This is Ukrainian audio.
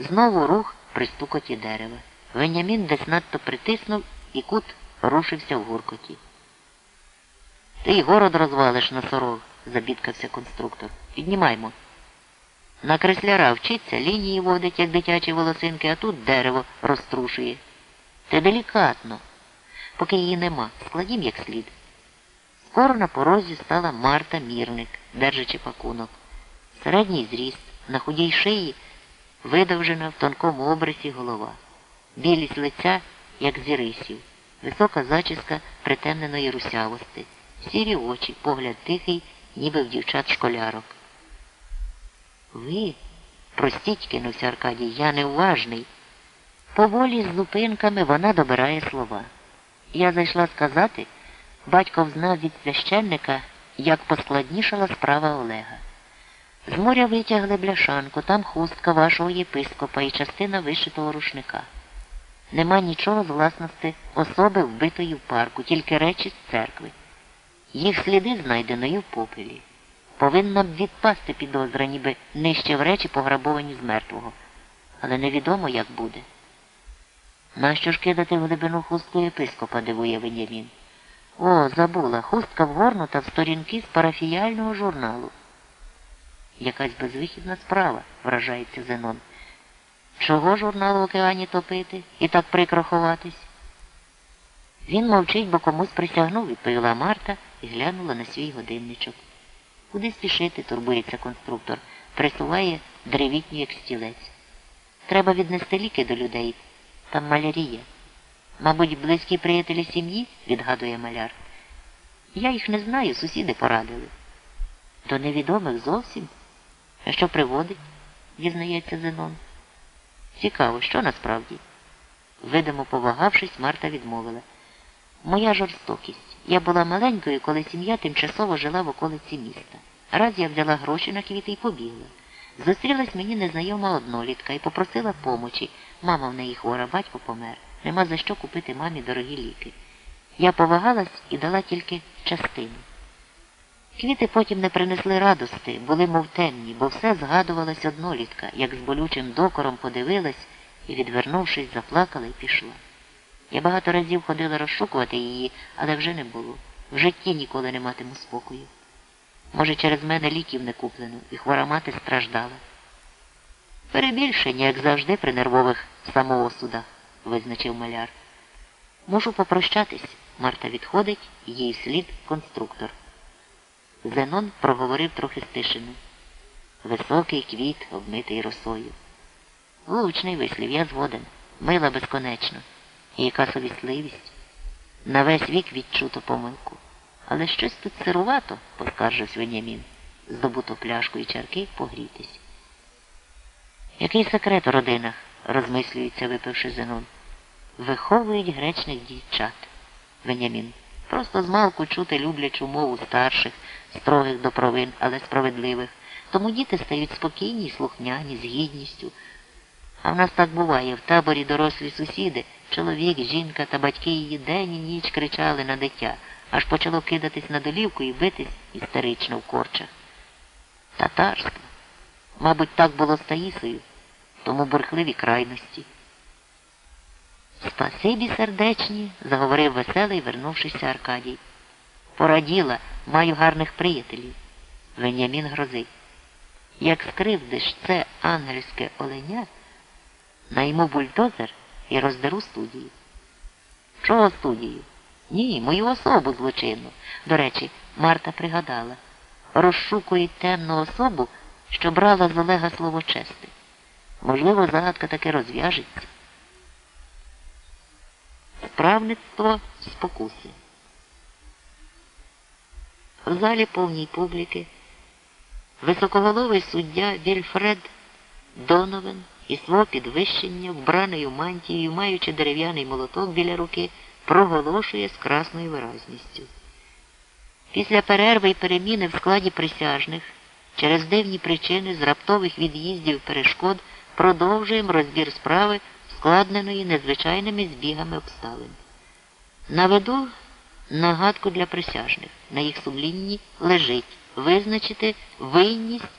Знову рух при стукоті дерева. Венямін десь надто притиснув і кут рушився в гуркоті. Ти й город розвалиш носорог, забідкався конструктор. Піднімаймо. На кресляра вчиться, лінії водить, як дитячі волосинки, а тут дерево розтрушує. Ти делікатно. Поки її нема, складім як слід. Скоро на порозі стала Марта Мірник, держачи пакунок. Середній зріст, на худій шиї, видовжена в тонкому обрисі голова. Білість лиця, як зірисів, висока зачіска притемненої русявості, сірі очі, погляд тихий, ніби в дівчат школярок. Ви, простіть, кинувся Аркадій, я неуважний. Поволі з зупинками вона добирає слова. Я зайшла сказати, батько взнав від священника, як поскладнішала справа Олега. З моря витягли бляшанку, там хустка вашого єпископа і частина вишитого рушника. Нема нічого з власності особи, вбитої в парку, тільки речі з церкви. Їх сліди знайдено і в попелі. Повинна б відпасти підозра, ніби нижче в речі пограбовані з мертвого. Але невідомо, як буде. Нащо ж кидати в глибину хустку єпископа, дивує Венямін. О, забула, хустка вгорнута в сторінки з парафіяльного журналу. Якась безвихідна справа, вражається Зенон. Чого журнал в океані топити і так прикро ховатись? Він мовчить, бо комусь присягнув, відповіла Марта і глянула на свій годинничок. Куди спішити, турбується конструктор, присуває древітню, як стілець. Треба віднести ліки до людей. Там малярія. Мабуть, близькі приятелі сім'ї, відгадує маляр. Я їх не знаю, сусіди порадили. До невідомих зовсім. А що приводить, дізнається Зенон. Цікаво, що насправді? Видимо, повагавшись, Марта відмовила. Моя жорстокість. Я була маленькою, коли сім'я тимчасово жила в околиці міста. Раз я взяла гроші на квіти і побігла. Зустрілась мені незнайома однолітка і попросила помочі. Мама в неї хвора, батько помер. Нема за що купити мамі дорогі ліки. Я повагалась і дала тільки частину. Квіти потім не принесли радости, були мов темні, бо все згадувалась однолітка, як з болючим докором подивилась і, відвернувшись, заплакала і пішла. Я багато разів ходила розшукувати її, але вже не було. В житті ніколи не матиму спокою. Може, через мене ліків не куплено, і хвора мати страждала. Перебільшення, як завжди, при нервових самоосудах, визначив маляр. Можу попрощатись. Марта відходить, їй слід конструктор. Зенон проговорив трохи стишено. Високий квіт, обмитий росою. Влучний вислів, я згоден. Мила безконечно. І яка совісливість. На весь вік відчуто помилку. Але щось тут сирувато, поскаржився Венямін. Здобуто пляшку і чарки погрітись. Який секрет у родинах, розмислюється, випивши Зенон. Виховують гречних дівчат. Венямін. Просто змалку чути люблячу мову старших, строгих до провин, але справедливих. Тому діти стають спокійні слухняні, з гідністю. А в нас так буває, в таборі дорослі сусіди, чоловік, жінка та батьки її день і ніч кричали на дитя, аж почало кидатись на долівку і битись істерично в корчах. Татарство. Мабуть, так було з Таїсою, тому бурхливі крайності. Спасибі сердечні, заговорив веселий, вернувшися Аркадій. Пораділа, маю гарних приятелів. Венямін грозить. Як скривдиш це ангельське оленя, найму бульдозер і роздеру студію. Чого студію? Ні, мою особу злочинну. До речі, Марта пригадала. Розшукують темну особу, що брала з Олега слово чести. Можливо, загадка таки розв'яжеться. Справництво спокуси. В залі повній публіки високоголовий суддя Вільфред Доновен і свого підвищення, вбраною мантією, маючи дерев'яний молоток біля руки, проголошує з красною виразністю. Після перерви й переміни в складі присяжних через дивні причини з раптових від'їздів перешкод продовжуємо розбір справи, складненої незвичайними збігами обставин. Наведу нагадку для присяжних. На їх сумлінні лежить визначити винність